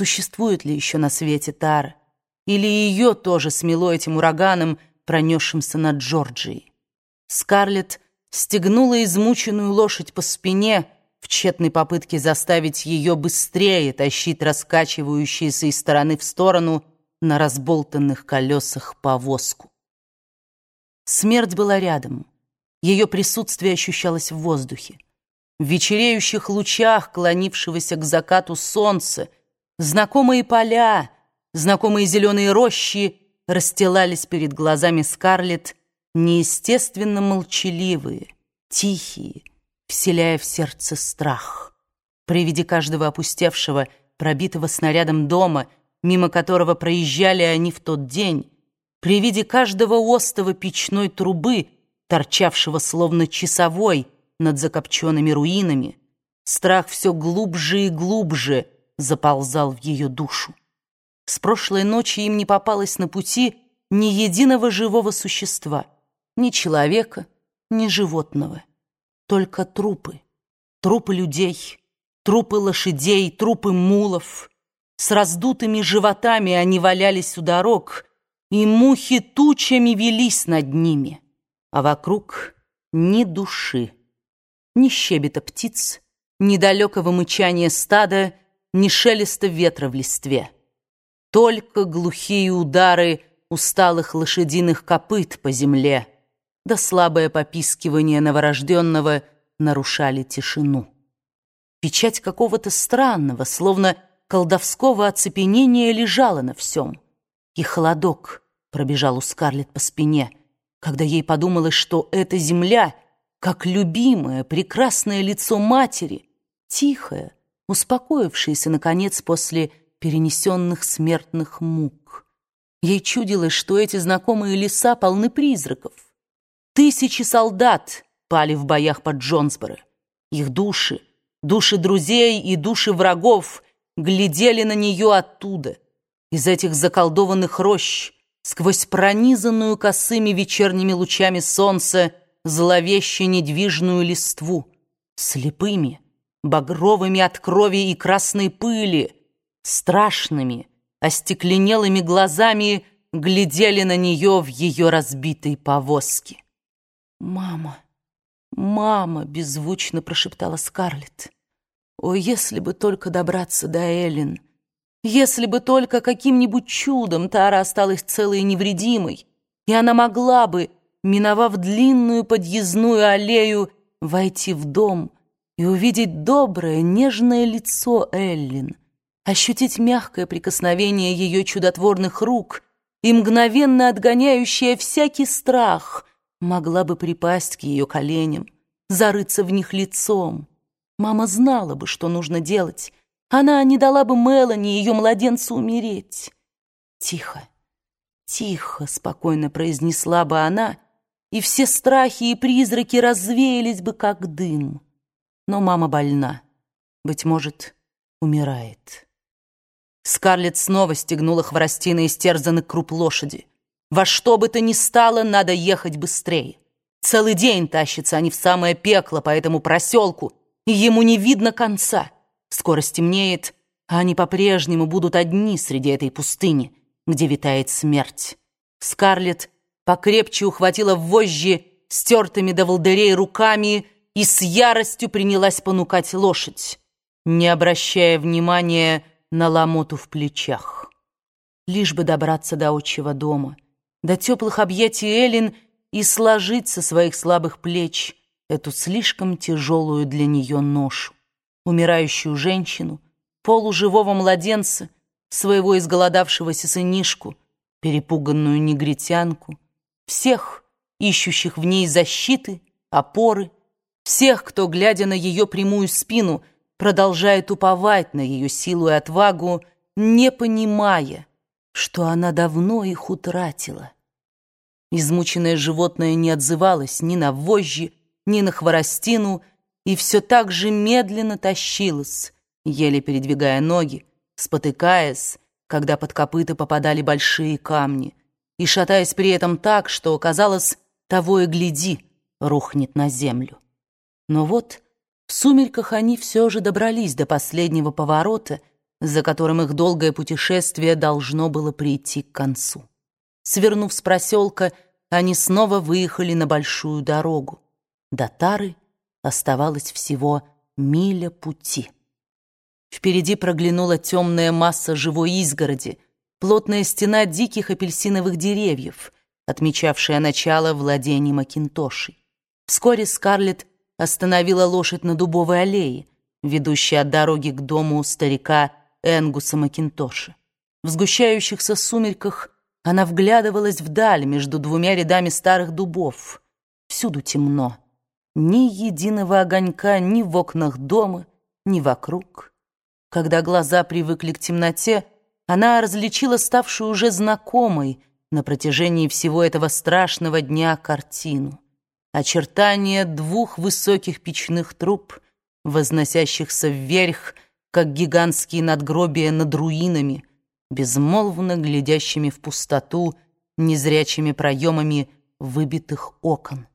существует ли еще на свете Тара, или ее тоже смело этим ураганом, пронесшимся над Джорджией. Скарлетт стегнула измученную лошадь по спине в тщетной попытке заставить ее быстрее тащить раскачивающуюся из стороны в сторону на разболтанных колесах повозку. Смерть была рядом. Ее присутствие ощущалось в воздухе. В вечереющих лучах, клонившегося к закату солнца, знакомые поля, знакомые зеленые рощи расстилались перед глазами Скарлетт, неестественно молчаливые, тихие, вселяя в сердце страх. При виде каждого опустевшего, пробитого снарядом дома, мимо которого проезжали они в тот день, при виде каждого остова печной трубы, торчавшего словно часовой, над закопченными руинами, страх все глубже и глубже заползал в ее душу. С прошлой ночи им не попалось на пути ни единого живого существа, ни человека, ни животного, только трупы, трупы людей, трупы лошадей, трупы мулов. С раздутыми животами они валялись у дорог, и мухи тучами велись над ними, а вокруг ни души ни щебета птиц, ни далекого мычания стада, ни шелеста ветра в листве. Только глухие удары усталых лошадиных копыт по земле, да слабое попискивание новорожденного нарушали тишину. Печать какого-то странного, словно колдовского оцепенения лежала на всем. И холодок пробежал у Скарлетт по спине, когда ей подумалось, что эта земля — как любимое, прекрасное лицо матери, тихое, успокоившееся, наконец, после перенесенных смертных мук. Ей чудилось, что эти знакомые леса полны призраков. Тысячи солдат пали в боях под Джонсборо. Их души, души друзей и души врагов глядели на нее оттуда, из этих заколдованных рощ, сквозь пронизанную косыми вечерними лучами солнца зловеще недвижную листву, слепыми, багровыми от крови и красной пыли, страшными, остекленелыми глазами глядели на нее в ее разбитой повозке. «Мама, мама!» — беззвучно прошептала Скарлетт. «О, если бы только добраться до Эллен! Если бы только каким-нибудь чудом Тара осталась целой и невредимой, и она могла бы миновав длинную подъездную аллею, войти в дом и увидеть доброе, нежное лицо Эллин, ощутить мягкое прикосновение ее чудотворных рук и мгновенно отгоняющее всякий страх, могла бы припасть к ее коленям, зарыться в них лицом. Мама знала бы, что нужно делать. Она не дала бы Мелани, ее младенцу, умереть. «Тихо, тихо», — спокойно произнесла бы она, — и все страхи и призраки развеялись бы, как дым. Но мама больна, быть может, умирает. Скарлетт снова стегнула хворостины истерзанных круп лошади. Во что бы то ни стало, надо ехать быстрее. Целый день тащатся они в самое пекло по этому проселку, и ему не видно конца. Скоро стемнеет, а они по-прежнему будут одни среди этой пустыни, где витает смерть. Скарлетт покрепче ухватила вожжи стертыми до волдырей руками и с яростью принялась понукать лошадь, не обращая внимания на ломоту в плечах. Лишь бы добраться до отчего дома, до теплых объятий Эллин и сложить со своих слабых плеч эту слишком тяжелую для нее ношу, умирающую женщину, полуживого младенца, своего изголодавшегося сынишку, перепуганную негритянку, всех, ищущих в ней защиты, опоры, всех, кто, глядя на ее прямую спину, продолжает уповать на ее силу и отвагу, не понимая, что она давно их утратила. Измученное животное не отзывалось ни на вожжи, ни на хворостину, и все так же медленно тащилось, еле передвигая ноги, спотыкаясь, когда под копыта попадали большие камни, и шатаясь при этом так, что, казалось, того и гляди, рухнет на землю. Но вот в сумерках они все же добрались до последнего поворота за которым их долгое путешествие должно было прийти к концу. Свернув с проселка, они снова выехали на большую дорогу. До Тары оставалось всего миля пути. Впереди проглянула темная масса живой изгороди, плотная стена диких апельсиновых деревьев, отмечавшая начало владений Макинтошей. Вскоре Скарлетт остановила лошадь на дубовой аллее, ведущей от дороги к дому старика Энгуса Макинтоша. В сгущающихся сумерках она вглядывалась вдаль между двумя рядами старых дубов. Всюду темно. Ни единого огонька ни в окнах дома, ни вокруг. Когда глаза привыкли к темноте, она различила ставшую уже знакомой на протяжении всего этого страшного дня картину. Очертания двух высоких печных труб, возносящихся вверх, как гигантские надгробия над руинами, безмолвно глядящими в пустоту незрячими проемами выбитых окон.